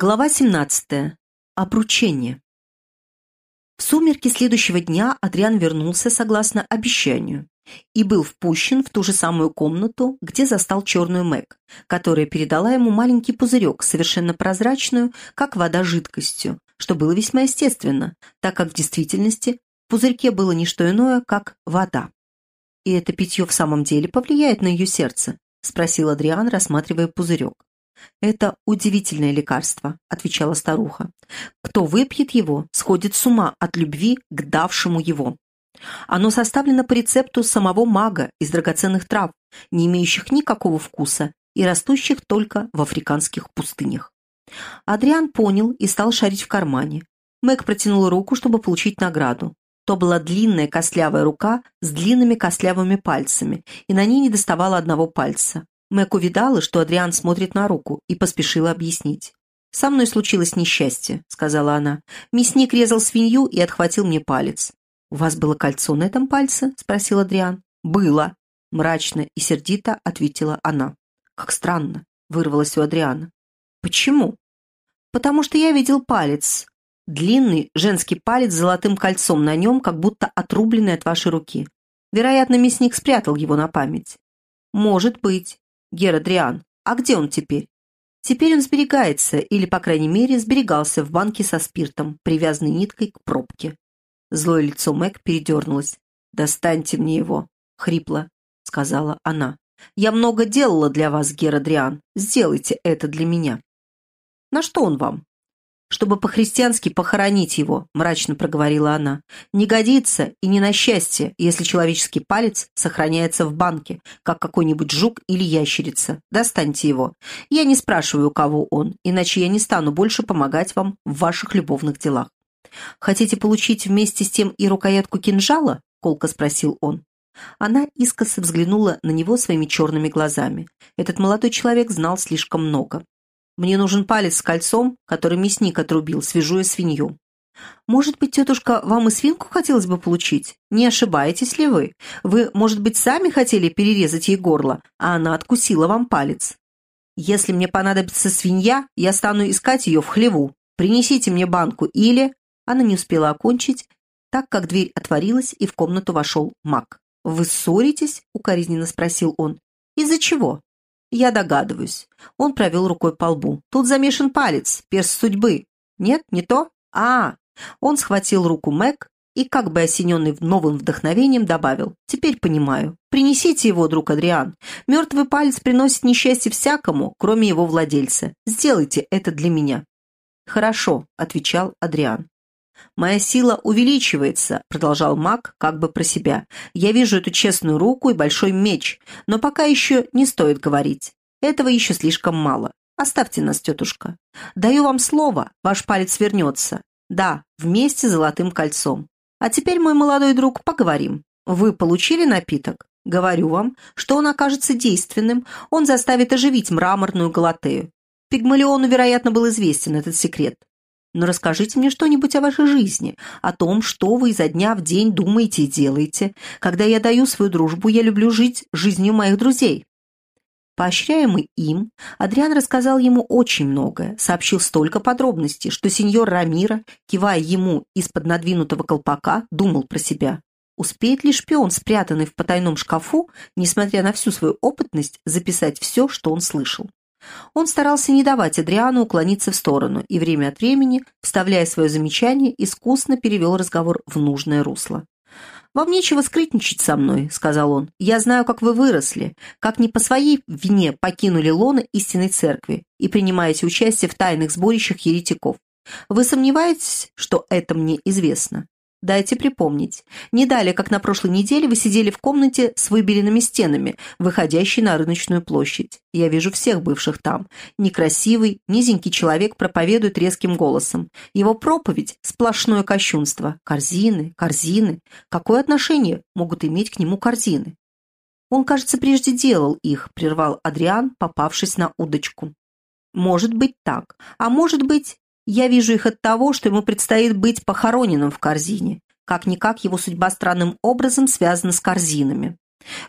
Глава 17. Обручение. В сумерки следующего дня Адриан вернулся согласно обещанию и был впущен в ту же самую комнату, где застал черную Мэг, которая передала ему маленький пузырек, совершенно прозрачную, как вода жидкостью, что было весьма естественно, так как в действительности в пузырьке было не что иное, как вода. «И это питье в самом деле повлияет на ее сердце?» – спросил Адриан, рассматривая пузырек. «Это удивительное лекарство», — отвечала старуха. «Кто выпьет его, сходит с ума от любви к давшему его. Оно составлено по рецепту самого мага из драгоценных трав, не имеющих никакого вкуса и растущих только в африканских пустынях». Адриан понял и стал шарить в кармане. Мэг протянул руку, чтобы получить награду. То была длинная костлявая рука с длинными костлявыми пальцами, и на ней не доставало одного пальца. Мэг увидала, что Адриан смотрит на руку, и поспешила объяснить. «Со мной случилось несчастье», — сказала она. «Мясник резал свинью и отхватил мне палец». «У вас было кольцо на этом пальце?» — спросил Адриан. «Было», — мрачно и сердито ответила она. «Как странно», — вырвалось у Адриана. «Почему?» «Потому что я видел палец. Длинный женский палец с золотым кольцом на нем, как будто отрубленный от вашей руки. Вероятно, мясник спрятал его на память». «Может быть. Геродриан. А где он теперь? Теперь он сберегается, или, по крайней мере, сберегался в банке со спиртом, привязанной ниткой к пробке. Злое лицо Мэг передернулось. «Достаньте мне его», — хрипло сказала она. «Я много делала для вас, Геродриан. Сделайте это для меня». «На что он вам?» Чтобы по-христиански похоронить его», — мрачно проговорила она. «Не годится и не на счастье, если человеческий палец сохраняется в банке, как какой-нибудь жук или ящерица. Достаньте его. Я не спрашиваю, кого он, иначе я не стану больше помогать вам в ваших любовных делах». «Хотите получить вместе с тем и рукоятку кинжала?» — колко спросил он. Она искоса взглянула на него своими черными глазами. Этот молодой человек знал слишком много. Мне нужен палец с кольцом, который мясник отрубил, свежуя свинью. Может быть, тетушка, вам и свинку хотелось бы получить? Не ошибаетесь ли вы? Вы, может быть, сами хотели перерезать ей горло, а она откусила вам палец. Если мне понадобится свинья, я стану искать ее в хлеву. Принесите мне банку или...» Она не успела окончить, так как дверь отворилась, и в комнату вошел маг. «Вы ссоритесь?» — укоризненно спросил он. «Из-за чего?» «Я догадываюсь». Он провел рукой по лбу. «Тут замешан палец, перст судьбы». «Нет, не то?» «А!» Он схватил руку Мэг и, как бы осененный новым вдохновением, добавил. «Теперь понимаю. Принесите его, друг Адриан. Мертвый палец приносит несчастье всякому, кроме его владельца. Сделайте это для меня». «Хорошо», — отвечал Адриан. «Моя сила увеличивается», — продолжал маг как бы про себя. «Я вижу эту честную руку и большой меч, но пока еще не стоит говорить. Этого еще слишком мало. Оставьте нас, тетушка. Даю вам слово, ваш палец вернется. Да, вместе с золотым кольцом. А теперь, мой молодой друг, поговорим. Вы получили напиток? Говорю вам, что он окажется действенным, он заставит оживить мраморную Галатею. Пигмалиону, вероятно, был известен этот секрет. Но расскажите мне что-нибудь о вашей жизни, о том, что вы изо дня в день думаете и делаете. Когда я даю свою дружбу, я люблю жить жизнью моих друзей». Поощряемый им, Адриан рассказал ему очень многое, сообщил столько подробностей, что сеньор Рамира, кивая ему из-под надвинутого колпака, думал про себя. Успеет ли шпион, спрятанный в потайном шкафу, несмотря на всю свою опытность, записать все, что он слышал? Он старался не давать Адриану уклониться в сторону и время от времени, вставляя свое замечание, искусно перевел разговор в нужное русло. «Вам нечего скрытничать со мной», — сказал он. «Я знаю, как вы выросли, как не по своей вине покинули лоно истинной церкви и принимаете участие в тайных сборищах еретиков. Вы сомневаетесь, что это мне известно? Дайте припомнить. Не далее, как на прошлой неделе, вы сидели в комнате с выбеленными стенами, выходящей на рыночную площадь. Я вижу всех бывших там. Некрасивый, низенький человек проповедует резким голосом. Его проповедь – сплошное кощунство. Корзины, корзины. Какое отношение могут иметь к нему корзины? Он, кажется, прежде делал их, прервал Адриан, попавшись на удочку. Может быть так. А может быть, я вижу их от того, что ему предстоит быть похороненным в корзине. Как-никак его судьба странным образом связана с корзинами.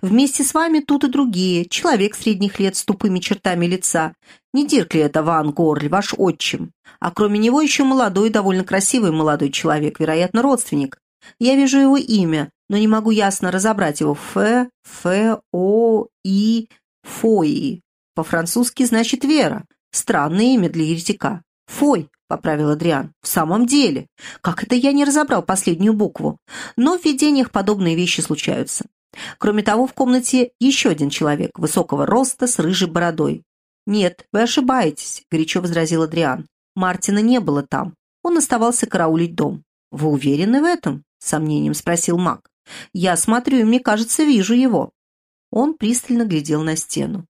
Вместе с вами тут и другие, человек средних лет с тупыми чертами лица. Не Дирк ли это Ван Горль, ваш отчим? А кроме него еще молодой, довольно красивый молодой человек, вероятно, родственник. Я вижу его имя, но не могу ясно разобрать его. Ф, Ф, О, И, Фои. По-французски значит «вера». Странное имя для еретика. «Фой», — поправил Адриан. «В самом деле. Как это я не разобрал последнюю букву? Но в видениях подобные вещи случаются. Кроме того, в комнате еще один человек, высокого роста, с рыжей бородой. «Нет, вы ошибаетесь», — горячо возразил Адриан. «Мартина не было там. Он оставался караулить дом». «Вы уверены в этом?» — с сомнением спросил маг. «Я смотрю, и мне кажется, вижу его». Он пристально глядел на стену.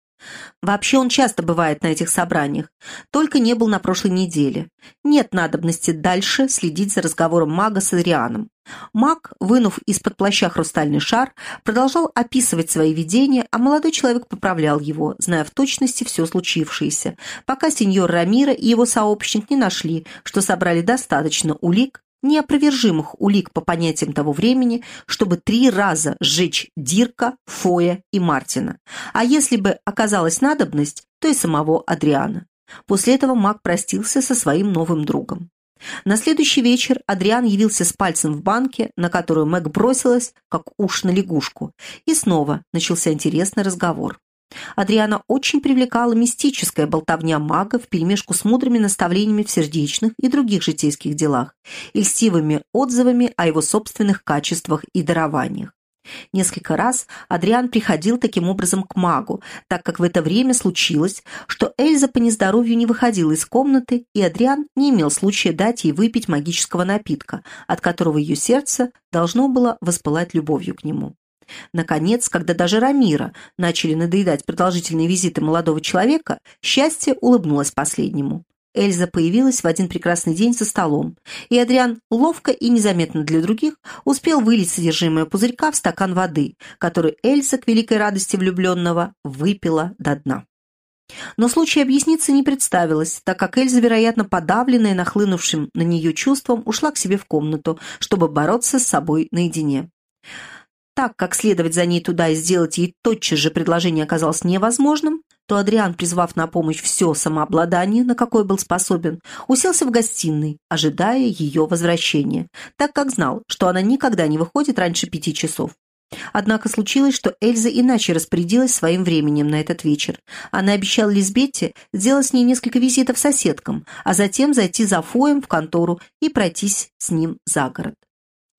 Вообще он часто бывает на этих собраниях, только не был на прошлой неделе. Нет надобности дальше следить за разговором мага с Адрианом. Маг, вынув из-под плаща хрустальный шар, продолжал описывать свои видения, а молодой человек поправлял его, зная в точности все случившееся, пока сеньор Рамира и его сообщник не нашли, что собрали достаточно улик, неопровержимых улик по понятиям того времени, чтобы три раза сжечь Дирка, Фоя и Мартина. А если бы оказалась надобность, то и самого Адриана. После этого маг простился со своим новым другом. На следующий вечер Адриан явился с пальцем в банке, на которую Мэг бросилась, как уж на лягушку, и снова начался интересный разговор. Адриана очень привлекала мистическая болтовня мага вперемешку с мудрыми наставлениями в сердечных и других житейских делах и льстивыми отзывами о его собственных качествах и дарованиях. Несколько раз Адриан приходил таким образом к магу, так как в это время случилось, что Эльза по нездоровью не выходила из комнаты, и Адриан не имел случая дать ей выпить магического напитка, от которого ее сердце должно было воспылать любовью к нему. Наконец, когда даже Рамира начали надоедать продолжительные визиты молодого человека, счастье улыбнулось последнему. Эльза появилась в один прекрасный день за столом, и Адриан ловко и незаметно для других успел вылить содержимое пузырька в стакан воды, который Эльза, к великой радости влюбленного, выпила до дна. Но случай объясниться не представилось, так как Эльза, вероятно, подавленная нахлынувшим на нее чувством, ушла к себе в комнату, чтобы бороться с собой наедине. Так как следовать за ней туда и сделать ей тотчас же предложение оказалось невозможным, то Адриан, призвав на помощь все самообладание, на какое был способен, уселся в гостиной, ожидая ее возвращения, так как знал, что она никогда не выходит раньше пяти часов. Однако случилось, что Эльза иначе распорядилась своим временем на этот вечер. Она обещала Лизбетте сделать с ней несколько визитов соседкам, а затем зайти за Фоем в контору и пройтись с ним за город.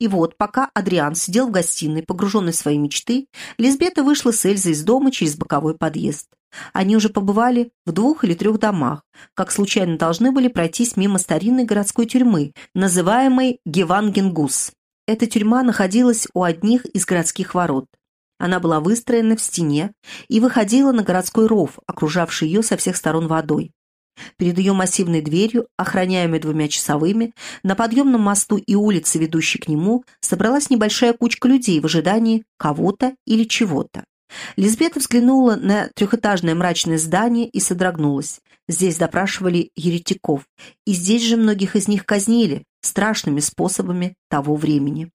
И вот, пока Адриан сидел в гостиной, погруженный в свои мечты, Лизбета вышла с Эльзой из дома через боковой подъезд. Они уже побывали в двух или трех домах, как случайно должны были пройтись мимо старинной городской тюрьмы, называемой Гевангенгус. Эта тюрьма находилась у одних из городских ворот. Она была выстроена в стене и выходила на городской ров, окружавший ее со всех сторон водой. Перед ее массивной дверью, охраняемой двумя часовыми, на подъемном мосту и улице, ведущей к нему, собралась небольшая кучка людей в ожидании кого-то или чего-то. Лизбета взглянула на трехэтажное мрачное здание и содрогнулась. Здесь допрашивали еретиков, и здесь же многих из них казнили страшными способами того времени.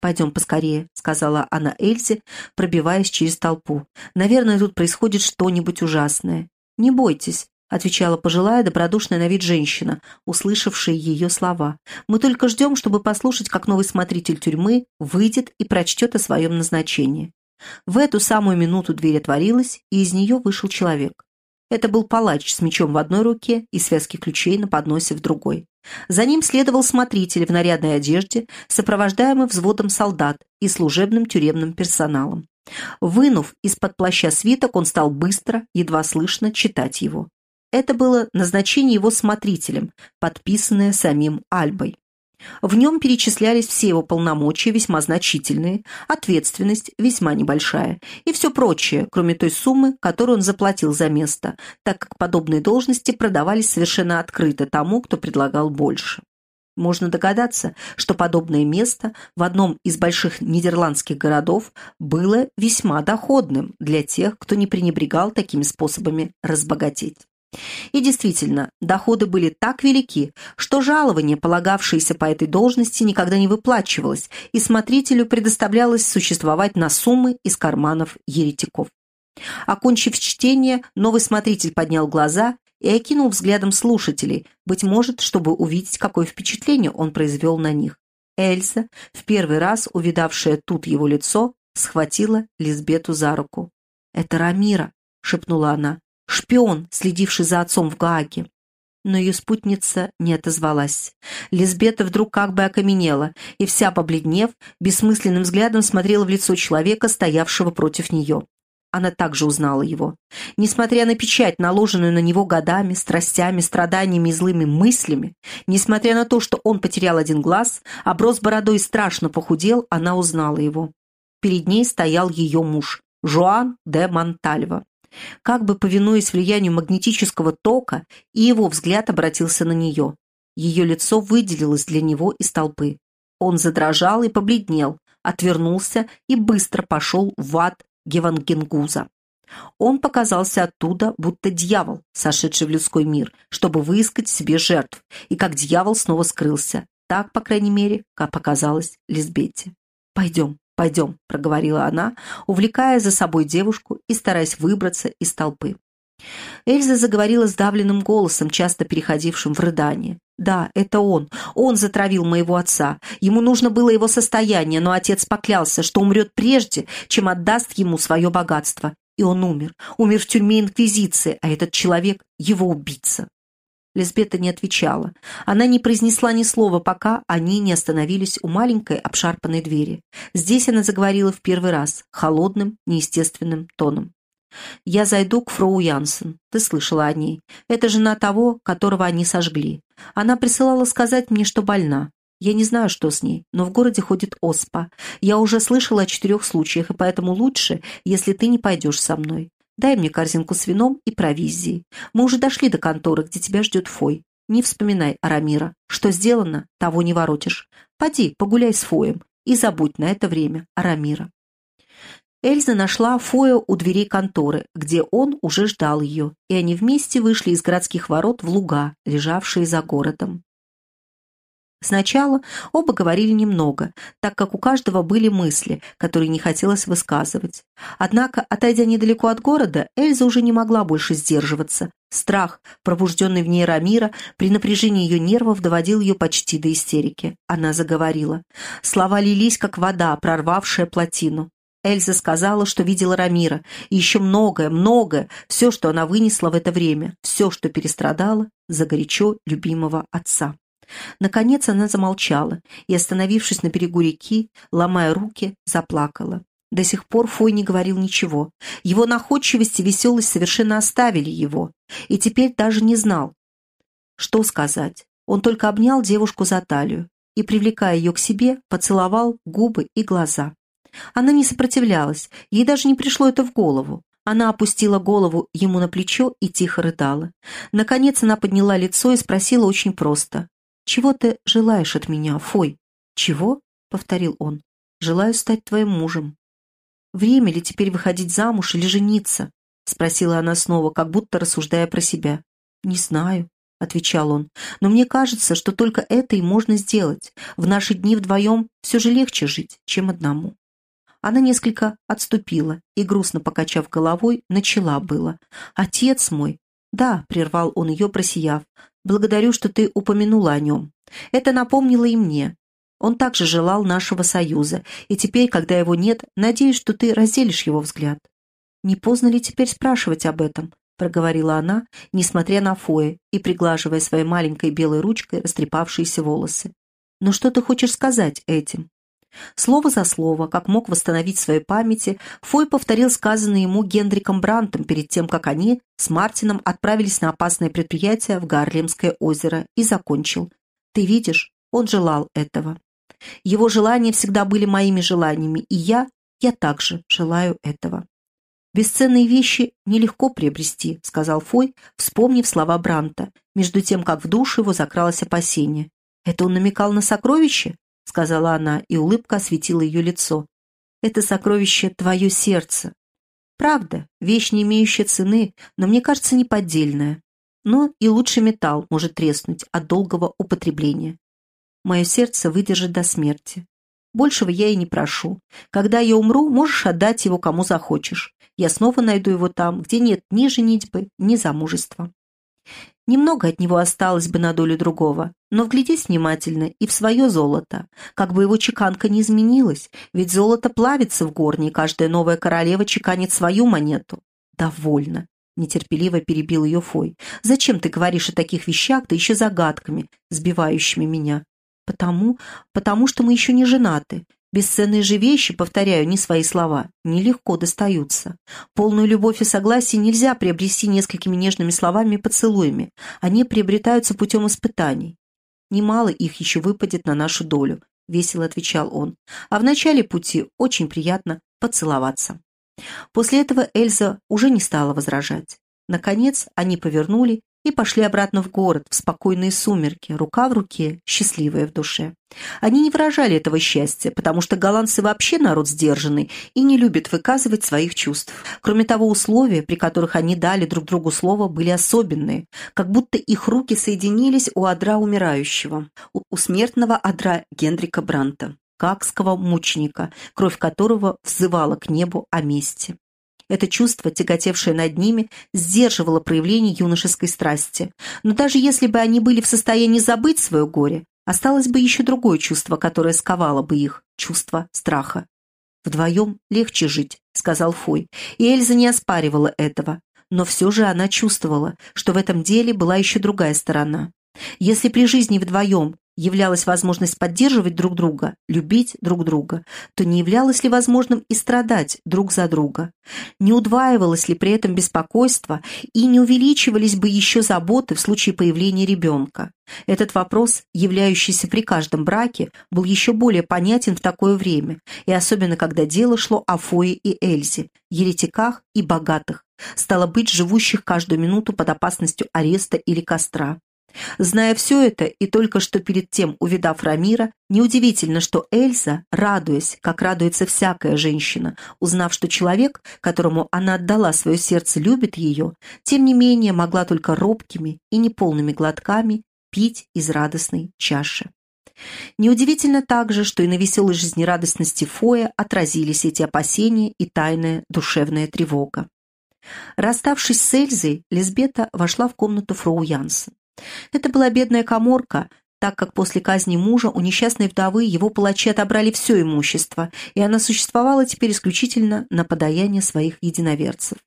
«Пойдем поскорее», — сказала она Эльзе, пробиваясь через толпу. «Наверное, тут происходит что-нибудь ужасное. Не бойтесь, — отвечала пожилая, добродушная на вид женщина, услышавшая ее слова. «Мы только ждем, чтобы послушать, как новый смотритель тюрьмы выйдет и прочтет о своем назначении». В эту самую минуту дверь отворилась, и из нее вышел человек. Это был палач с мечом в одной руке и связки ключей на подносе в другой. За ним следовал смотритель в нарядной одежде, сопровождаемый взводом солдат и служебным тюремным персоналом. Вынув из-под плаща свиток, он стал быстро, едва слышно, читать его. Это было назначение его смотрителем, подписанное самим Альбой. В нем перечислялись все его полномочия, весьма значительные, ответственность весьма небольшая и все прочее, кроме той суммы, которую он заплатил за место, так как подобные должности продавались совершенно открыто тому, кто предлагал больше. Можно догадаться, что подобное место в одном из больших нидерландских городов было весьма доходным для тех, кто не пренебрегал такими способами разбогатеть. И действительно, доходы были так велики, что жалование, полагавшееся по этой должности, никогда не выплачивалось, и смотрителю предоставлялось существовать на суммы из карманов еретиков. Окончив чтение, новый смотритель поднял глаза и окинул взглядом слушателей, быть может, чтобы увидеть, какое впечатление он произвел на них. Эльза, в первый раз увидавшая тут его лицо, схватила Лизбету за руку. «Это Рамира», — шепнула она шпион, следивший за отцом в Гааге. Но ее спутница не отозвалась. Лизбета вдруг как бы окаменела, и вся побледнев, бессмысленным взглядом смотрела в лицо человека, стоявшего против нее. Она также узнала его. Несмотря на печать, наложенную на него годами, страстями, страданиями и злыми мыслями, несмотря на то, что он потерял один глаз, оброс бородой страшно похудел, она узнала его. Перед ней стоял ее муж, Жуан де Монтальво. Как бы повинуясь влиянию магнетического тока, и его взгляд обратился на нее. Ее лицо выделилось для него из толпы. Он задрожал и побледнел, отвернулся и быстро пошел в ад Гевангенгуза. Он показался оттуда, будто дьявол, сошедший в людской мир, чтобы выискать себе жертв, и как дьявол снова скрылся. Так, по крайней мере, как показалось Лизбете. «Пойдем», «Пойдем», — проговорила она, увлекая за собой девушку и стараясь выбраться из толпы. Эльза заговорила сдавленным голосом, часто переходившим в рыдание. «Да, это он. Он затравил моего отца. Ему нужно было его состояние, но отец поклялся, что умрет прежде, чем отдаст ему свое богатство. И он умер. Умер в тюрьме Инквизиции, а этот человек — его убийца». Лизбета не отвечала. Она не произнесла ни слова, пока они не остановились у маленькой обшарпанной двери. Здесь она заговорила в первый раз, холодным, неестественным тоном. «Я зайду к фроу Янсен. Ты слышала о ней. Это жена того, которого они сожгли. Она присылала сказать мне, что больна. Я не знаю, что с ней, но в городе ходит оспа. Я уже слышала о четырех случаях, и поэтому лучше, если ты не пойдешь со мной. Дай мне корзинку с вином и провизией. Мы уже дошли до конторы, где тебя ждет Фой. Не вспоминай Арамира. Что сделано, того не воротишь. Поди, погуляй с Фоем и забудь на это время Арамира». Эльза нашла Фоя у дверей конторы, где он уже ждал ее, и они вместе вышли из городских ворот в луга, лежавшие за городом. Сначала оба говорили немного, так как у каждого были мысли, которые не хотелось высказывать. Однако, отойдя недалеко от города, Эльза уже не могла больше сдерживаться. Страх, пробужденный в ней Рамира, при напряжении ее нервов доводил ее почти до истерики. Она заговорила. Слова лились, как вода, прорвавшая плотину. Эльза сказала, что видела Рамира, и еще многое, многое, все, что она вынесла в это время, все, что перестрадала за горячо любимого отца. Наконец она замолчала и, остановившись на берегу реки, ломая руки, заплакала. До сих пор Фой не говорил ничего. Его находчивость и веселость совершенно оставили его, и теперь даже не знал, что сказать. Он только обнял девушку за талию и, привлекая ее к себе, поцеловал губы и глаза. Она не сопротивлялась, ей даже не пришло это в голову. Она опустила голову ему на плечо и тихо рыдала. Наконец она подняла лицо и спросила очень просто. «Чего ты желаешь от меня, Фой?» «Чего?» — повторил он. «Желаю стать твоим мужем». «Время ли теперь выходить замуж или жениться?» — спросила она снова, как будто рассуждая про себя. «Не знаю», — отвечал он, — «но мне кажется, что только это и можно сделать. В наши дни вдвоем все же легче жить, чем одному». Она несколько отступила и, грустно покачав головой, начала было. «Отец мой!» «Да», — прервал он ее, просияв, Благодарю, что ты упомянула о нем. Это напомнило и мне. Он также желал нашего союза, и теперь, когда его нет, надеюсь, что ты разделишь его взгляд. Не поздно ли теперь спрашивать об этом? проговорила она, несмотря на Фоя и приглаживая своей маленькой белой ручкой растрепавшиеся волосы. «Но что ты хочешь сказать этим?» Слово за слово, как мог восстановить в своей памяти, Фой повторил сказанное ему Генриком Брантом перед тем, как они с Мартином отправились на опасное предприятие в Гарлемское озеро и закончил. «Ты видишь, он желал этого. Его желания всегда были моими желаниями, и я, я также желаю этого». «Бесценные вещи нелегко приобрести», — сказал Фой, вспомнив слова Бранта, между тем, как в душу его закралось опасение. «Это он намекал на сокровище?» — сказала она, и улыбка осветила ее лицо. «Это сокровище твое сердце. Правда, вещь, не имеющая цены, но мне кажется, неподдельная. но и лучший металл может треснуть от долгого употребления. Мое сердце выдержит до смерти. Большего я и не прошу. Когда я умру, можешь отдать его кому захочешь. Я снова найду его там, где нет ни женитьбы, ни замужества. Немного от него осталось бы на долю другого, но вглядись внимательно и в свое золото. Как бы его чеканка не изменилась, ведь золото плавится в горне, и каждая новая королева чеканит свою монету. Довольно. Нетерпеливо перебил ее Фой. «Зачем ты говоришь о таких вещах, да еще загадками, сбивающими меня? Потому, потому что мы еще не женаты. Бесценные же вещи, повторяю, не свои слова, нелегко достаются. Полную любовь и согласие нельзя приобрести несколькими нежными словами и поцелуями. Они приобретаются путем испытаний. Немало их еще выпадет на нашу долю, весело отвечал он. А в начале пути очень приятно поцеловаться. После этого Эльза уже не стала возражать. Наконец они повернули и пошли обратно в город, в спокойные сумерки, рука в руке, счастливая в душе. Они не выражали этого счастья, потому что голландцы вообще народ сдержанный и не любят выказывать своих чувств. Кроме того, условия, при которых они дали друг другу слово, были особенные, как будто их руки соединились у адра умирающего, у смертного адра Генрика Бранта, какского мученика, кровь которого взывала к небу о мести. Это чувство, тяготевшее над ними, сдерживало проявление юношеской страсти. Но даже если бы они были в состоянии забыть свое горе, осталось бы еще другое чувство, которое сковало бы их – чувство страха. «Вдвоем легче жить», – сказал Фой, и Эльза не оспаривала этого. Но все же она чувствовала, что в этом деле была еще другая сторона. Если при жизни вдвоем являлась возможность поддерживать друг друга, любить друг друга, то не являлось ли возможным и страдать друг за друга? Не удваивалось ли при этом беспокойство и не увеличивались бы еще заботы в случае появления ребенка? Этот вопрос, являющийся при каждом браке, был еще более понятен в такое время, и особенно когда дело шло о Фое и Эльзе, еретиках и богатых, стало быть, живущих каждую минуту под опасностью ареста или костра. Зная все это и только что перед тем увидав Рамира, неудивительно, что Эльза, радуясь, как радуется всякая женщина, узнав, что человек, которому она отдала свое сердце, любит ее, тем не менее могла только робкими и неполными глотками пить из радостной чаши. Неудивительно также, что и на веселой жизнерадостности Фоя отразились эти опасения и тайная душевная тревога. Расставшись с Эльзой, Лизбета вошла в комнату фроу Янсен. Это была бедная коморка, так как после казни мужа у несчастной вдовы его палачи отобрали все имущество, и она существовала теперь исключительно на подаяние своих единоверцев.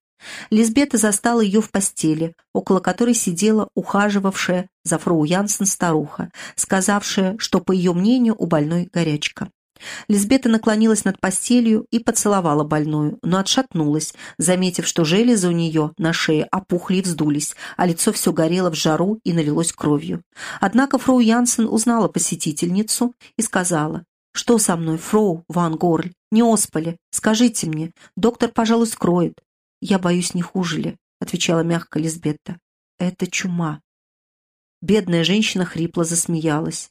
Лизбета застала ее в постели, около которой сидела ухаживавшая за фрау Янсен старуха, сказавшая, что, по ее мнению, у больной горячка. Лизбета наклонилась над постелью и поцеловала больную, но отшатнулась, заметив, что железы у нее на шее опухли и вздулись, а лицо все горело в жару и налилось кровью. Однако фрау Янсен узнала посетительницу и сказала, «Что со мной, фрау Ван Горль? Не оспали? Скажите мне. Доктор, пожалуй, скроет». «Я боюсь, не хуже ли?» — отвечала мягко Лизбетта. «Это чума». Бедная женщина хрипло засмеялась.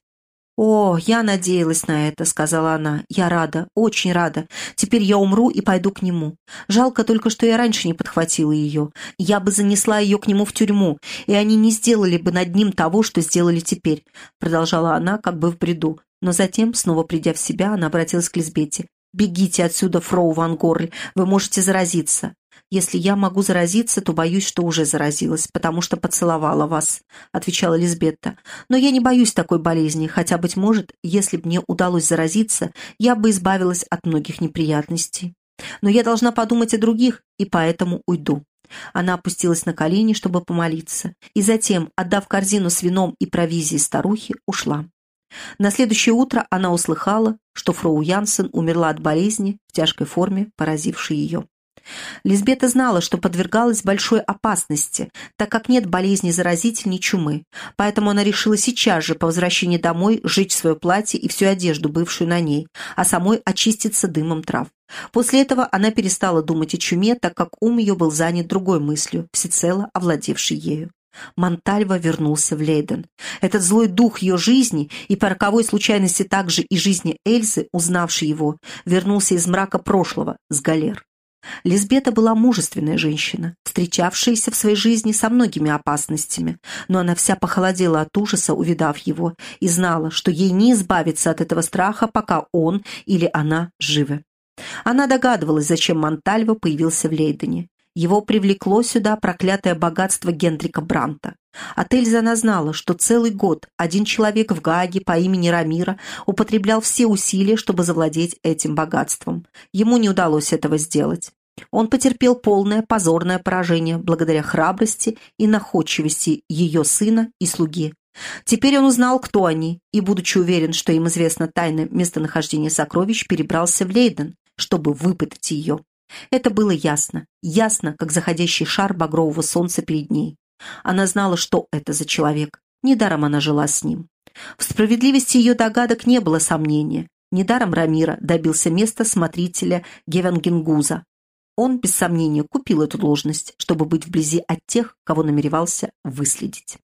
«О, я надеялась на это», — сказала она. «Я рада, очень рада. Теперь я умру и пойду к нему. Жалко только, что я раньше не подхватила ее. Я бы занесла ее к нему в тюрьму, и они не сделали бы над ним того, что сделали теперь», — продолжала она, как бы в бреду. Но затем, снова придя в себя, она обратилась к Лизбете. «Бегите отсюда, фроу Ван Горль, вы можете заразиться. «Если я могу заразиться, то боюсь, что уже заразилась, потому что поцеловала вас», — отвечала Лизбетта. «Но я не боюсь такой болезни, хотя, быть может, если бы мне удалось заразиться, я бы избавилась от многих неприятностей. Но я должна подумать о других, и поэтому уйду». Она опустилась на колени, чтобы помолиться, и затем, отдав корзину с вином и провизией старухе, ушла. На следующее утро она услыхала, что фроу Янсен умерла от болезни в тяжкой форме, поразившей ее. Лизбета знала, что подвергалась большой опасности, так как нет болезни заразительней чумы, поэтому она решила сейчас же по возвращении домой сжечь свое платье и всю одежду, бывшую на ней, а самой очиститься дымом трав. После этого она перестала думать о чуме, так как ум ее был занят другой мыслью, всецело овладевшей ею. Монтальва вернулся в Лейден. Этот злой дух ее жизни и по роковой случайности также и жизни Эльзы, узнавшей его, вернулся из мрака прошлого, с галер. Лизбета была мужественная женщина, встречавшаяся в своей жизни со многими опасностями, но она вся похолодела от ужаса, увидав его, и знала, что ей не избавиться от этого страха, пока он или она живы. Она догадывалась, зачем Монтальво появился в Лейдене. Его привлекло сюда проклятое богатство Гендрика Бранта. От Эльзы она знала, что целый год один человек в Гааге по имени Рамира употреблял все усилия, чтобы завладеть этим богатством. Ему не удалось этого сделать. Он потерпел полное позорное поражение благодаря храбрости и находчивости ее сына и слуги. Теперь он узнал, кто они, и, будучи уверен, что им известно тайное местонахождение сокровищ, перебрался в Лейден, чтобы выпытать ее. Это было ясно, ясно, как заходящий шар багрового солнца перед ней. Она знала, что это за человек. Недаром она жила с ним. В справедливости ее догадок не было сомнения. Недаром Рамира добился места смотрителя Гевенгенгуза. Он, без сомнения, купил эту должность, чтобы быть вблизи от тех, кого намеревался выследить.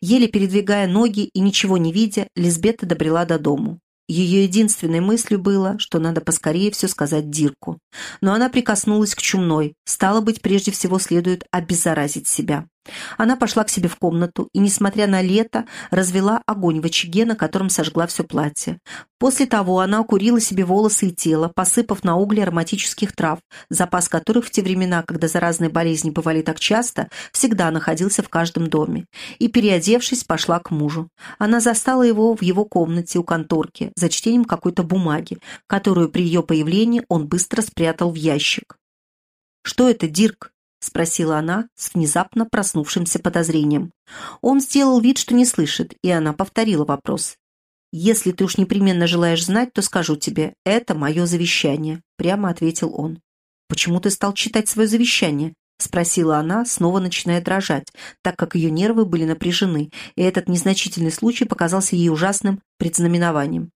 Еле передвигая ноги и ничего не видя, Лизбета добрела до дому. Ее единственной мыслью было, что надо поскорее все сказать Дирку. Но она прикоснулась к чумной. Стало быть, прежде всего следует обеззаразить себя. Она пошла к себе в комнату и, несмотря на лето, развела огонь в очаге, на котором сожгла все платье. После того она окурила себе волосы и тело, посыпав на угли ароматических трав, запас которых в те времена, когда заразные болезни бывали так часто, всегда находился в каждом доме. И, переодевшись, пошла к мужу. Она застала его в его комнате у конторки за чтением какой-то бумаги, которую при ее появлении он быстро спрятал в ящик. «Что это, Дирк?» — спросила она с внезапно проснувшимся подозрением. Он сделал вид, что не слышит, и она повторила вопрос. «Если ты уж непременно желаешь знать, то скажу тебе, это мое завещание», — прямо ответил он. «Почему ты стал читать свое завещание?» — спросила она, снова начиная дрожать, так как ее нервы были напряжены, и этот незначительный случай показался ей ужасным предзнаменованием.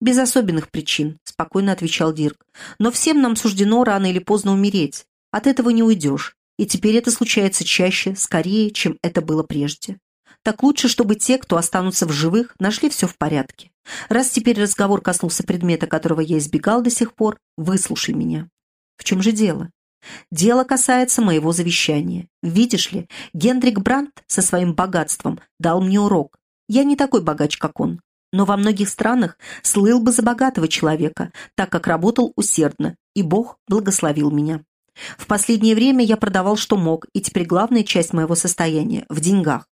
«Без особенных причин», — спокойно отвечал Дирк. «Но всем нам суждено рано или поздно умереть. От этого не уйдешь и теперь это случается чаще, скорее, чем это было прежде. Так лучше, чтобы те, кто останутся в живых, нашли все в порядке. Раз теперь разговор коснулся предмета, которого я избегал до сих пор, выслушай меня. В чем же дело? Дело касается моего завещания. Видишь ли, Гендрик Брандт со своим богатством дал мне урок. Я не такой богач, как он, но во многих странах слыл бы за богатого человека, так как работал усердно, и Бог благословил меня. В последнее время я продавал что мог, и теперь главная часть моего состояния – в деньгах.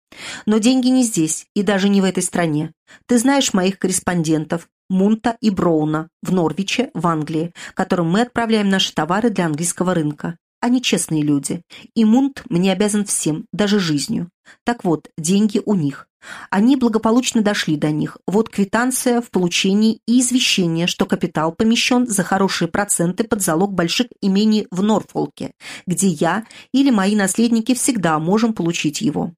Но деньги не здесь, и даже не в этой стране. Ты знаешь моих корреспондентов, Мунта и Броуна, в Норвиче, в Англии, которым мы отправляем наши товары для английского рынка. Они честные люди, и Мунт мне обязан всем, даже жизнью. Так вот, деньги у них. Они благополучно дошли до них. Вот квитанция в получении и извещение, что капитал помещен за хорошие проценты под залог больших имений в Норфолке, где я или мои наследники всегда можем получить его.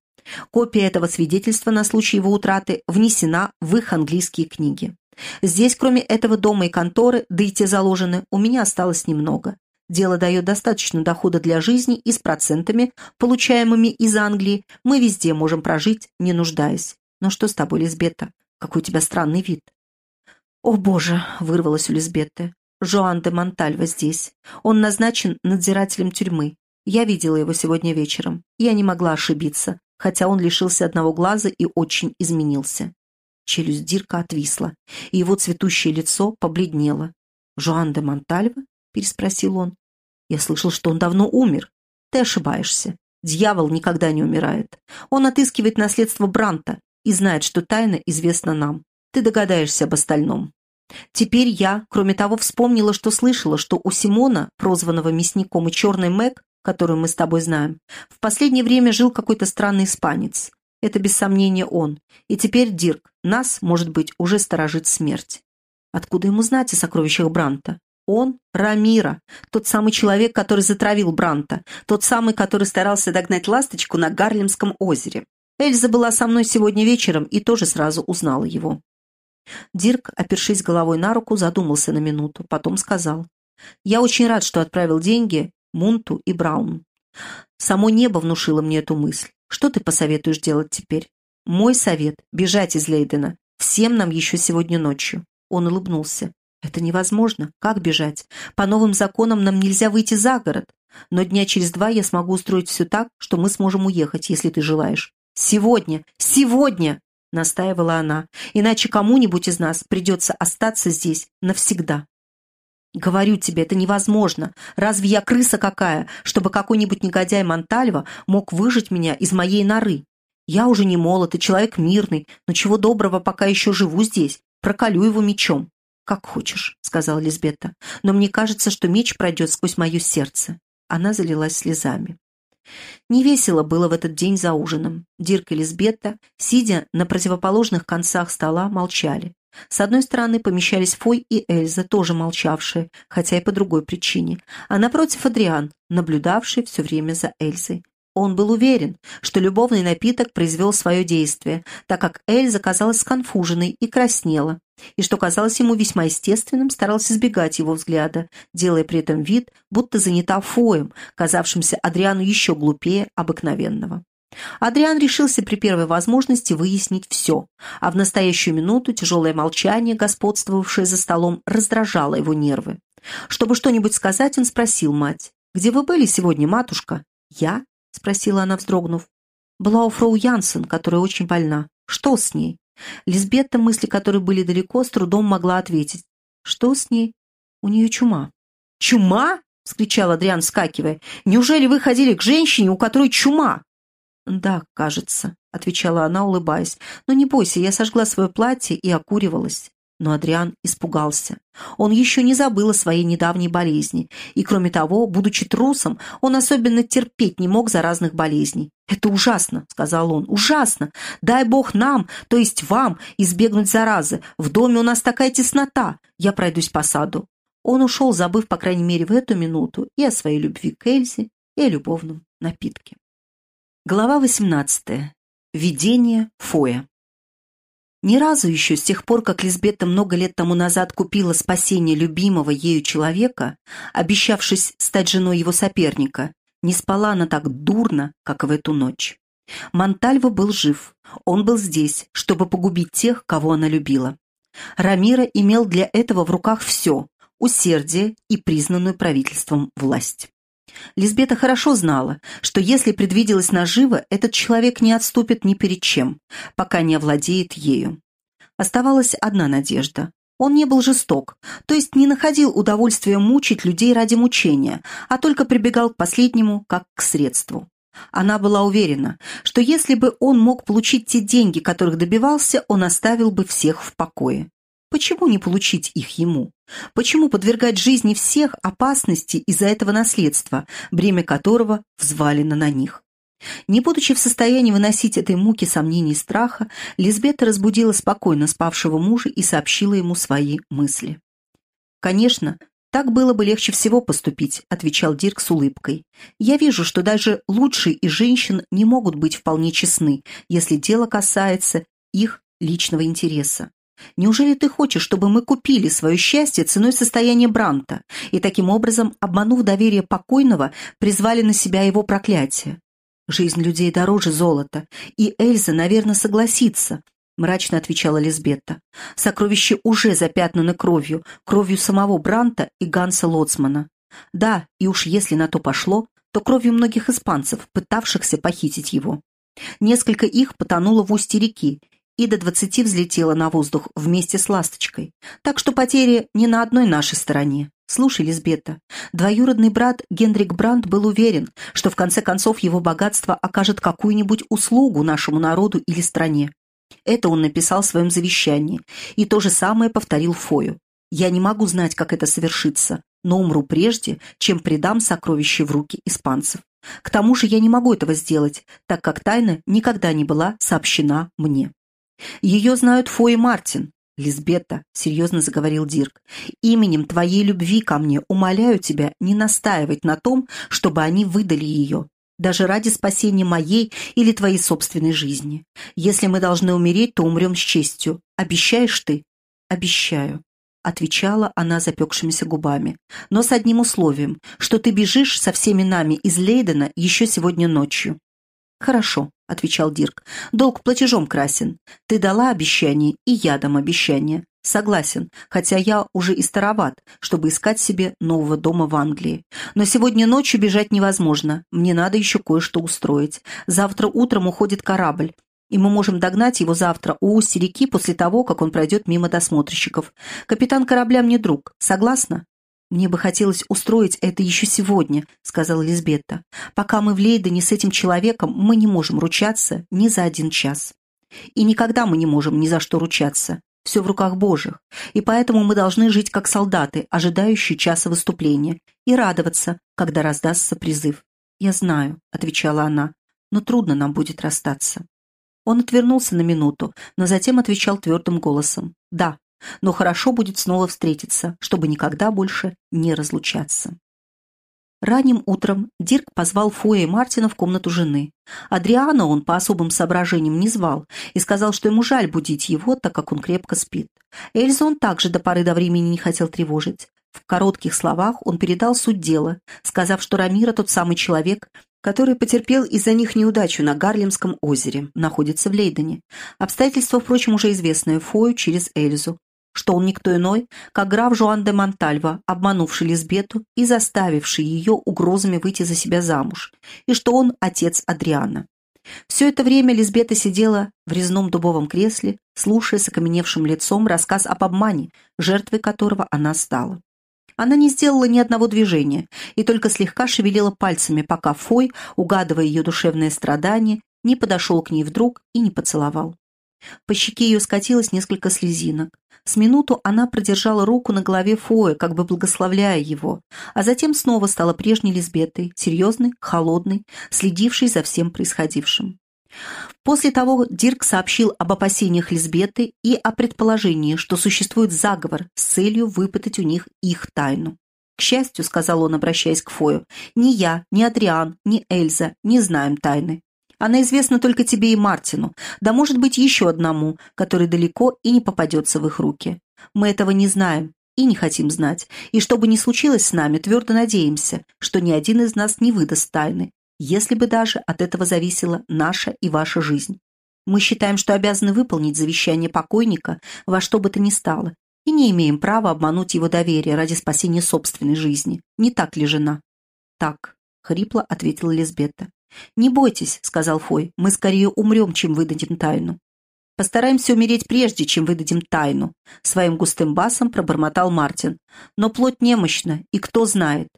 Копия этого свидетельства на случай его утраты внесена в их английские книги. Здесь, кроме этого дома и конторы, да и те заложены, у меня осталось немного. Дело дает достаточно дохода для жизни, и с процентами, получаемыми из Англии, мы везде можем прожить, не нуждаясь. Но что с тобой, Лизбета? Какой у тебя странный вид. «О, Боже!» — вырвалась у Лизбетты. «Жоан де Монтальва здесь. Он назначен надзирателем тюрьмы. Я видела его сегодня вечером. Я не могла ошибиться, хотя он лишился одного глаза и очень изменился». Челюсть Дирка отвисла, и его цветущее лицо побледнело. «Жоан де Монтальва?» — переспросил он. Я слышал, что он давно умер. Ты ошибаешься. Дьявол никогда не умирает. Он отыскивает наследство Бранта и знает, что тайна известна нам. Ты догадаешься об остальном. Теперь я, кроме того, вспомнила, что слышала, что у Симона, прозванного мясником и черный Мэг, которую мы с тобой знаем, в последнее время жил какой-то странный испанец. Это без сомнения он. И теперь Дирк, нас, может быть, уже сторожит смерть. Откуда ему знать о сокровищах Бранта? Он – Рамира, тот самый человек, который затравил Бранта, тот самый, который старался догнать ласточку на Гарлемском озере. Эльза была со мной сегодня вечером и тоже сразу узнала его. Дирк, опершись головой на руку, задумался на минуту, потом сказал. «Я очень рад, что отправил деньги Мунту и Брауну. Само небо внушило мне эту мысль. Что ты посоветуешь делать теперь? Мой совет – бежать из Лейдена. Всем нам еще сегодня ночью». Он улыбнулся. Это невозможно. Как бежать? По новым законам нам нельзя выйти за город. Но дня через два я смогу устроить все так, что мы сможем уехать, если ты желаешь. Сегодня! Сегодня!» — настаивала она. «Иначе кому-нибудь из нас придется остаться здесь навсегда». «Говорю тебе, это невозможно. Разве я крыса какая, чтобы какой-нибудь негодяй Монтальва мог выжить меня из моей норы? Я уже не молод и человек мирный, но чего доброго, пока еще живу здесь, проколю его мечом. «Как хочешь», — сказала Лизбета, «но мне кажется, что меч пройдет сквозь мое сердце». Она залилась слезами. Невесело было в этот день за ужином. Дирк и Лизбетта, сидя на противоположных концах стола, молчали. С одной стороны помещались Фой и Эльза, тоже молчавшие, хотя и по другой причине, а напротив Адриан, наблюдавший все время за Эльзой. Он был уверен, что любовный напиток произвел свое действие, так как Эльза казалась сконфуженной и краснела, и, что казалось ему весьма естественным, старался избегать его взгляда, делая при этом вид, будто занята Фоем, казавшимся Адриану еще глупее обыкновенного. Адриан решился при первой возможности выяснить все, а в настоящую минуту тяжелое молчание, господствовавшее за столом, раздражало его нервы. Чтобы что-нибудь сказать, он спросил мать, «Где вы были сегодня, матушка?» «Я?» — спросила она, вздрогнув. «Была у фрау Янсен, которая очень больна. Что с ней?» Лизбетта, мысли которой были далеко, с трудом могла ответить. «Что с ней?» «У нее чума». «Чума?» — вскричал Адриан, вскакивая. «Неужели вы ходили к женщине, у которой чума?» «Да, кажется», — отвечала она, улыбаясь. «Но не бойся, я сожгла свое платье и окуривалась». Но Адриан испугался. Он еще не забыл о своей недавней болезни. И, кроме того, будучи трусом, он особенно терпеть не мог заразных болезней. «Это ужасно», — сказал он, — «ужасно. Дай Бог нам, то есть вам, избегнуть заразы. В доме у нас такая теснота. Я пройдусь по саду». Он ушел, забыв, по крайней мере, в эту минуту и о своей любви к Эльзе, и о любовном напитке. Глава 18. Видение Фоя. Ни разу еще с тех пор, как Лизбета много лет тому назад купила спасение любимого ею человека, обещавшись стать женой его соперника, не спала она так дурно, как в эту ночь. Монтальво был жив. Он был здесь, чтобы погубить тех, кого она любила. Рамира имел для этого в руках все – усердие и признанную правительством власть. Лизбета хорошо знала, что если предвиделась нажива, этот человек не отступит ни перед чем, пока не овладеет ею. Оставалась одна надежда. Он не был жесток, то есть не находил удовольствия мучить людей ради мучения, а только прибегал к последнему как к средству. Она была уверена, что если бы он мог получить те деньги, которых добивался, он оставил бы всех в покое. Почему не получить их ему? Почему подвергать жизни всех опасности из-за этого наследства, бремя которого взвалено на них? Не будучи в состоянии выносить этой муки сомнений и страха, Лизбета разбудила спокойно спавшего мужа и сообщила ему свои мысли. «Конечно, так было бы легче всего поступить», — отвечал Дирк с улыбкой. «Я вижу, что даже лучшие из женщин не могут быть вполне честны, если дело касается их личного интереса. Неужели ты хочешь, чтобы мы купили свое счастье ценой состояния Бранта и таким образом, обманув доверие покойного, призвали на себя его проклятие? Жизнь людей дороже золота, и Эльза, наверное, согласится, мрачно отвечала Лизбетта. Сокровище уже запятнано кровью, кровью самого Бранта и Ганса Лоцмана. Да, и уж если на то пошло, то кровью многих испанцев, пытавшихся похитить его. Несколько их потонуло в устье реки, и до двадцати взлетела на воздух вместе с ласточкой. Так что потери не на одной нашей стороне. Слушай, Лизбета, двоюродный брат Генрик Брандт был уверен, что в конце концов его богатство окажет какую-нибудь услугу нашему народу или стране. Это он написал в своем завещании, и то же самое повторил Фою. Я не могу знать, как это совершится, но умру прежде, чем предам сокровище в руки испанцев. К тому же я не могу этого сделать, так как тайна никогда не была сообщена мне. Ее знают Фо и Мартин. Лизбетта, серьезно заговорил Дирк, именем твоей любви ко мне умоляю тебя не настаивать на том, чтобы они выдали ее, даже ради спасения моей или твоей собственной жизни. Если мы должны умереть, то умрем с честью. Обещаешь ты? Обещаю. — отвечала она запекшимися губами. «Но с одним условием, что ты бежишь со всеми нами из Лейдена еще сегодня ночью». «Хорошо», отвечал Дирк. «Долг платежом красен. Ты дала обещание, и я дам обещание. Согласен, хотя я уже и староват, чтобы искать себе нового дома в Англии. Но сегодня ночью бежать невозможно. Мне надо еще кое-что устроить. Завтра утром уходит корабль, и мы можем догнать его завтра у устья реки после того, как он пройдет мимо досмотрщиков. Капитан корабля мне друг. Согласна?» «Мне бы хотелось устроить это еще сегодня», — сказала Лизбетта. «Пока мы в Лейдене с этим человеком, мы не можем ручаться ни за один час. И никогда мы не можем ни за что ручаться. Все в руках Божьих. И поэтому мы должны жить как солдаты, ожидающие часа выступления, и радоваться, когда раздастся призыв. «Я знаю», — отвечала она, — «но трудно нам будет расстаться». Он отвернулся на минуту, но затем отвечал твердым голосом. «Да, но хорошо будет снова встретиться, чтобы никогда больше не разлучаться. Ранним утром Дирк позвал Фоя и Мартина в комнату жены. Адриана он по особым соображениям не звал и сказал, что ему жаль будить его, так как он крепко спит. Эльзу он также до поры до времени не хотел тревожить. В коротких словах он передал суть дела, сказав, что Рамира тот самый человек, который потерпел из-за них неудачу на Гарлемском озере, находится в Лейдене. Обстоятельства, впрочем, уже известные Фою через Эльзу что он никто иной, как граф Жуан де Монтальва, обманувший Лизбету и заставивший ее угрозами выйти за себя замуж, и что он отец Адриана. Все это время Лизбета сидела в резном дубовом кресле, слушая с окаменевшим лицом рассказ об обмане, жертвой которого она стала. Она не сделала ни одного движения и только слегка шевелила пальцами, пока Фой, угадывая ее душевное страдание, не подошел к ней вдруг и не поцеловал. По щеке ее скатилось несколько слезинок. С минуту она продержала руку на голове Фоя, как бы благословляя его, а затем снова стала прежней Лизбетой, серьезной, холодной, следившей за всем происходившим. После того Дирк сообщил об опасениях Лизбеты и о предположении, что существует заговор с целью выпытать у них их тайну. «К счастью», — сказал он, обращаясь к Фою, — «ни я, ни Адриан, ни Эльза не знаем тайны. Она известна только тебе и Мартину, да может быть еще одному, который далеко и не попадется в их руки. Мы этого не знаем и не хотим знать, и что бы ни случилось с нами, твердо надеемся, что ни один из нас не выдаст тайны, если бы даже от этого зависела наша и ваша жизнь. Мы считаем, что обязаны выполнить завещание покойника во что бы то ни стало, и не имеем права обмануть его доверие ради спасения собственной жизни. Не так ли, жена?» «Так», — хрипло ответила Лизбета. «Не бойтесь», — сказал Фой, — «мы скорее умрем, чем выдадим тайну». «Постараемся умереть прежде, чем выдадим тайну», — своим густым басом пробормотал Мартин. «Но плоть немощна, и кто знает».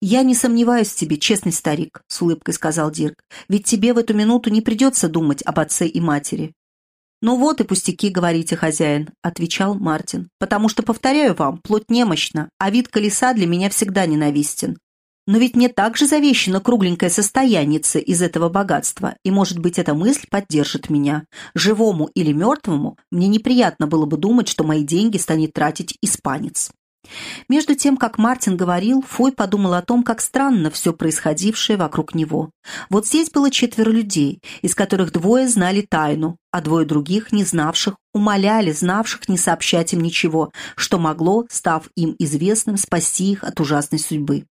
«Я не сомневаюсь в тебе, честный старик», — с улыбкой сказал Дирк, «ведь тебе в эту минуту не придется думать об отце и матери». «Ну вот и пустяки, говорите, хозяин», — отвечал Мартин, «потому что, повторяю вам, плоть немощна, а вид колеса для меня всегда ненавистен. Но ведь мне также завещено кругленькое состоянице из этого богатства, и, может быть, эта мысль поддержит меня. Живому или мертвому мне неприятно было бы думать, что мои деньги станет тратить испанец. Между тем, как Мартин говорил, Фой подумал о том, как странно все происходившее вокруг него. Вот здесь было четверо людей, из которых двое знали тайну, а двое других, не знавших, умоляли знавших не сообщать им ничего, что могло, став им известным, спасти их от ужасной судьбы.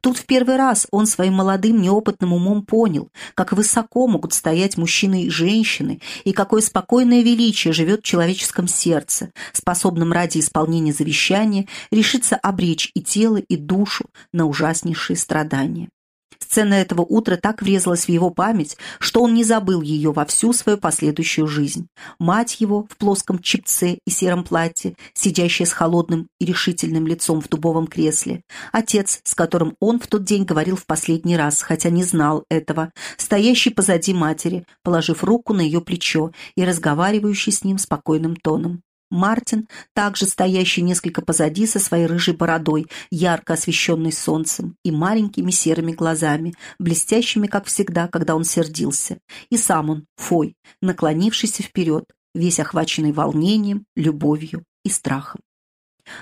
Тут в первый раз он своим молодым неопытным умом понял, как высоко могут стоять мужчины и женщины, и какое спокойное величие живет в человеческом сердце, способном ради исполнения завещания решиться обречь и тело, и душу на ужаснейшие страдания. Сцена этого утра так врезалась в его память, что он не забыл ее во всю свою последующую жизнь. Мать его в плоском чипце и сером платье, сидящая с холодным и решительным лицом в дубовом кресле. Отец, с которым он в тот день говорил в последний раз, хотя не знал этого, стоящий позади матери, положив руку на ее плечо и разговаривающий с ним спокойным тоном. Мартин, также стоящий несколько позади со своей рыжей бородой, ярко освещенной солнцем, и маленькими серыми глазами, блестящими, как всегда, когда он сердился. И сам он, Фой, наклонившийся вперед, весь охваченный волнением, любовью и страхом.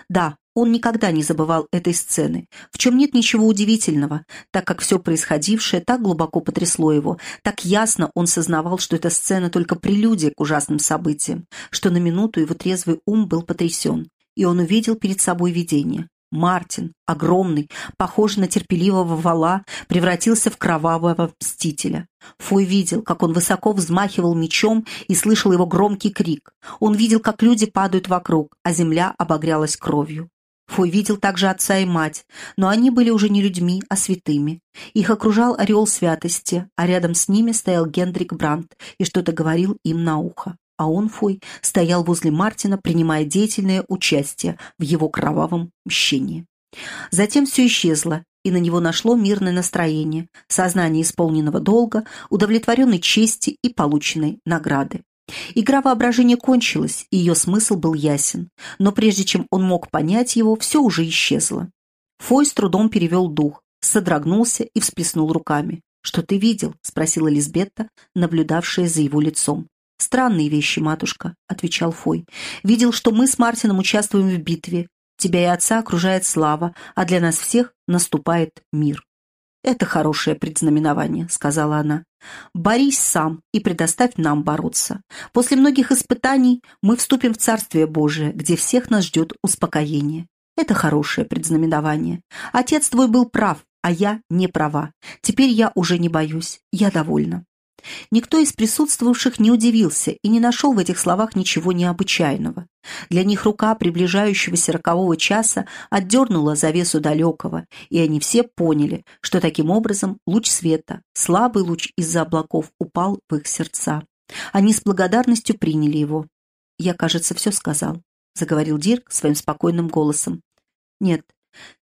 Да, он никогда не забывал этой сцены, в чем нет ничего удивительного, так как все происходившее так глубоко потрясло его, так ясно он сознавал, что эта сцена только прелюдия к ужасным событиям, что на минуту его трезвый ум был потрясен, и он увидел перед собой видение. Мартин, огромный, похожий на терпеливого вала, превратился в кровавого мстителя. Фой видел, как он высоко взмахивал мечом и слышал его громкий крик. Он видел, как люди падают вокруг, а земля обогрялась кровью. Фой видел также отца и мать, но они были уже не людьми, а святыми. Их окружал ореол святости, а рядом с ними стоял Гендрик Брандт и что-то говорил им на ухо. А он, Фой, стоял возле Мартина, принимая деятельное участие в его кровавом мщении. Затем все исчезло, и на него нашло мирное настроение, сознание исполненного долга, удовлетворенной чести и полученной награды. Игра воображения кончилась, и ее смысл был ясен, но прежде чем он мог понять его, все уже исчезло. Фой с трудом перевел дух, содрогнулся и всплеснул руками. «Что ты видел?» — спросила Лизбетта, наблюдавшая за его лицом. «Странные вещи, матушка», — отвечал Фой. «Видел, что мы с Мартином участвуем в битве. Тебя и отца окружает слава, а для нас всех наступает мир». «Это хорошее предзнаменование», — сказала она. «Борись сам и предоставь нам бороться. После многих испытаний мы вступим в Царствие Божие, где всех нас ждет успокоение. Это хорошее предзнаменование. Отец твой был прав, а я не права. Теперь я уже не боюсь. Я довольна». Никто из присутствовавших не удивился и не нашел в этих словах ничего необычайного. Для них рука приближающегося рокового часа отдернула завесу далекого, и они все поняли, что таким образом луч света, слабый луч из-за облаков, упал в их сердца. Они с благодарностью приняли его. «Я, кажется, все сказал», — заговорил Дирк своим спокойным голосом. «Нет,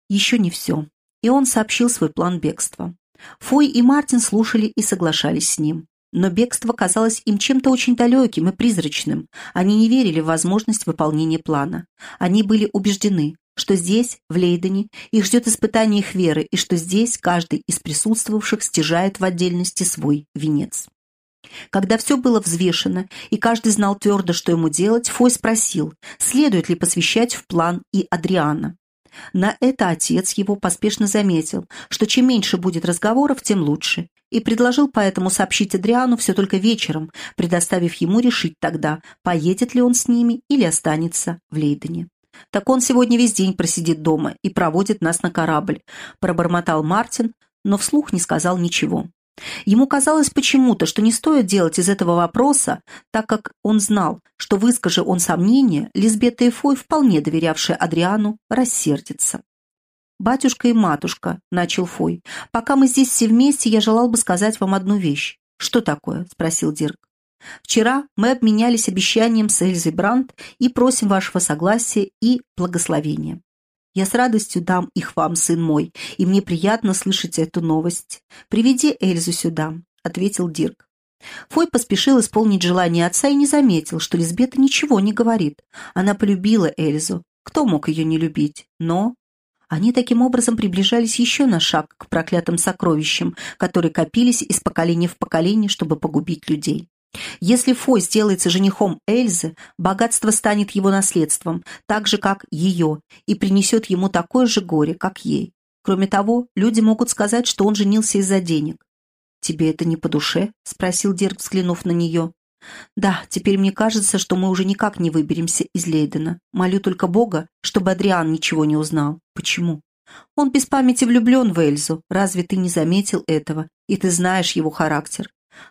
еще не все». И он сообщил свой план бегства. Фой и Мартин слушали и соглашались с ним. Но бегство казалось им чем-то очень далеким и призрачным. Они не верили в возможность выполнения плана. Они были убеждены, что здесь, в Лейдене, их ждет испытание их веры, и что здесь каждый из присутствовавших стяжает в отдельности свой венец. Когда все было взвешено, и каждый знал твердо, что ему делать, Фой спросил, следует ли посвящать в план и Адриана. На это отец его поспешно заметил, что чем меньше будет разговоров, тем лучше, и предложил поэтому сообщить Адриану все только вечером, предоставив ему решить тогда, поедет ли он с ними или останется в Лейдене. «Так он сегодня весь день просидит дома и проводит нас на корабль», пробормотал Мартин, но вслух не сказал ничего. Ему казалось почему-то, что не стоит делать из этого вопроса, так как он знал, что, выскажи он сомнения, Лизбета и Фой, вполне доверявшая Адриану, рассердится. «Батюшка и матушка», — начал Фой, — «пока мы здесь все вместе, я желал бы сказать вам одну вещь». «Что такое?» — спросил Дирк. «Вчера мы обменялись обещанием с Эльзой Брандт и просим вашего согласия и благословения. Я с радостью дам их вам, сын мой, и мне приятно слышать эту новость. Приведи Эльзу сюда», — ответил Дирк. Фой поспешил исполнить желание отца и не заметил, что Лизбета ничего не говорит. Она полюбила Эльзу. Кто мог ее не любить? Но... Они таким образом приближались еще на шаг к проклятым сокровищам, которые копились из поколения в поколение, чтобы погубить людей. Если Фой сделается женихом Эльзы, богатство станет его наследством, так же, как ее, и принесет ему такое же горе, как ей. Кроме того, люди могут сказать, что он женился из-за денег. «Тебе это не по душе?» — спросил Дирк, взглянув на нее. «Да, теперь мне кажется, что мы уже никак не выберемся из Лейдена. Молю только Бога, чтобы Адриан ничего не узнал. Почему?» «Он без памяти влюблен в Эльзу. Разве ты не заметил этого? И ты знаешь его характер.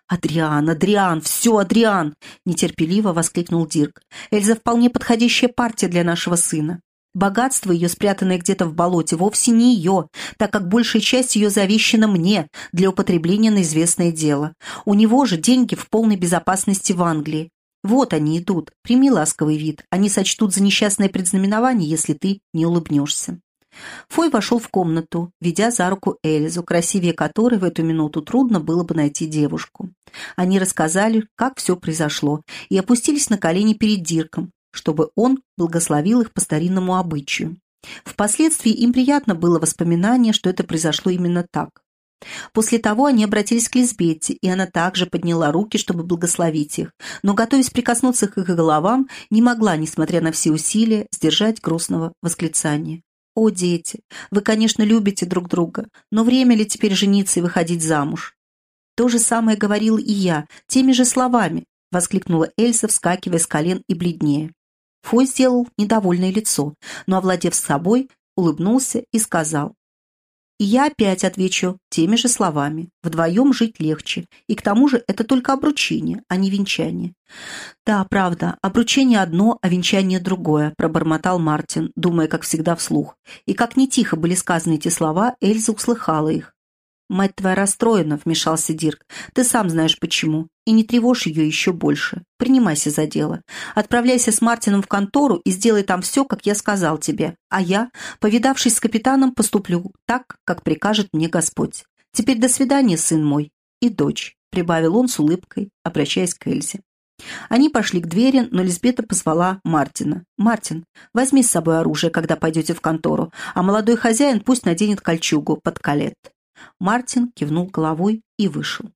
«Адриан, Адриан, все, Адриан!» – нетерпеливо воскликнул Дирк. «Эльза вполне подходящая партия для нашего сына. Богатство ее, спрятанное где-то в болоте, вовсе не ее, так как большая часть ее завещана мне для употребления на известное дело. У него же деньги в полной безопасности в Англии. Вот они идут. Прими ласковый вид. Они сочтут за несчастное предзнаменование, если ты не улыбнешься. Фой вошел в комнату, ведя за руку Эльзу, красивее которой в эту минуту трудно было бы найти девушку. Они рассказали, как все произошло, и опустились на колени перед Дирком, чтобы он благословил их по старинному обычаю. Впоследствии им приятно было воспоминание, что это произошло именно так. После того они обратились к Лизбетте, и она также подняла руки, чтобы благословить их, но, готовясь прикоснуться к их головам, не могла, несмотря на все усилия, сдержать грустного восклицания. «О, дети, вы, конечно, любите друг друга, но время ли теперь жениться и выходить замуж?» «То же самое говорил и я, теми же словами», — воскликнула Эльса, вскакивая с колен и бледнее. Фой сделал недовольное лицо, но, овладев собой, улыбнулся и сказал. И я опять отвечу теми же словами. Вдвоем жить легче. И к тому же это только обручение, а не венчание. «Да, правда, обручение одно, а венчание другое», – пробормотал Мартин, думая, как всегда, вслух. И как не тихо были сказаны эти слова, Эльза услыхала их. «Мать твоя расстроена», — вмешался Дирк. «Ты сам знаешь почему. И не тревожь ее еще больше. Принимайся за дело. Отправляйся с Мартином в контору и сделай там все, как я сказал тебе. А я, повидавшись с капитаном, поступлю так, как прикажет мне Господь. Теперь до свидания, сын мой. И дочь», — прибавил он с улыбкой, обращаясь к Эльзе. Они пошли к двери, но Лизбета позвала Мартина. «Мартин, возьми с собой оружие, когда пойдете в контору, а молодой хозяин пусть наденет кольчугу под калет». Мартин кивнул головой и вышел.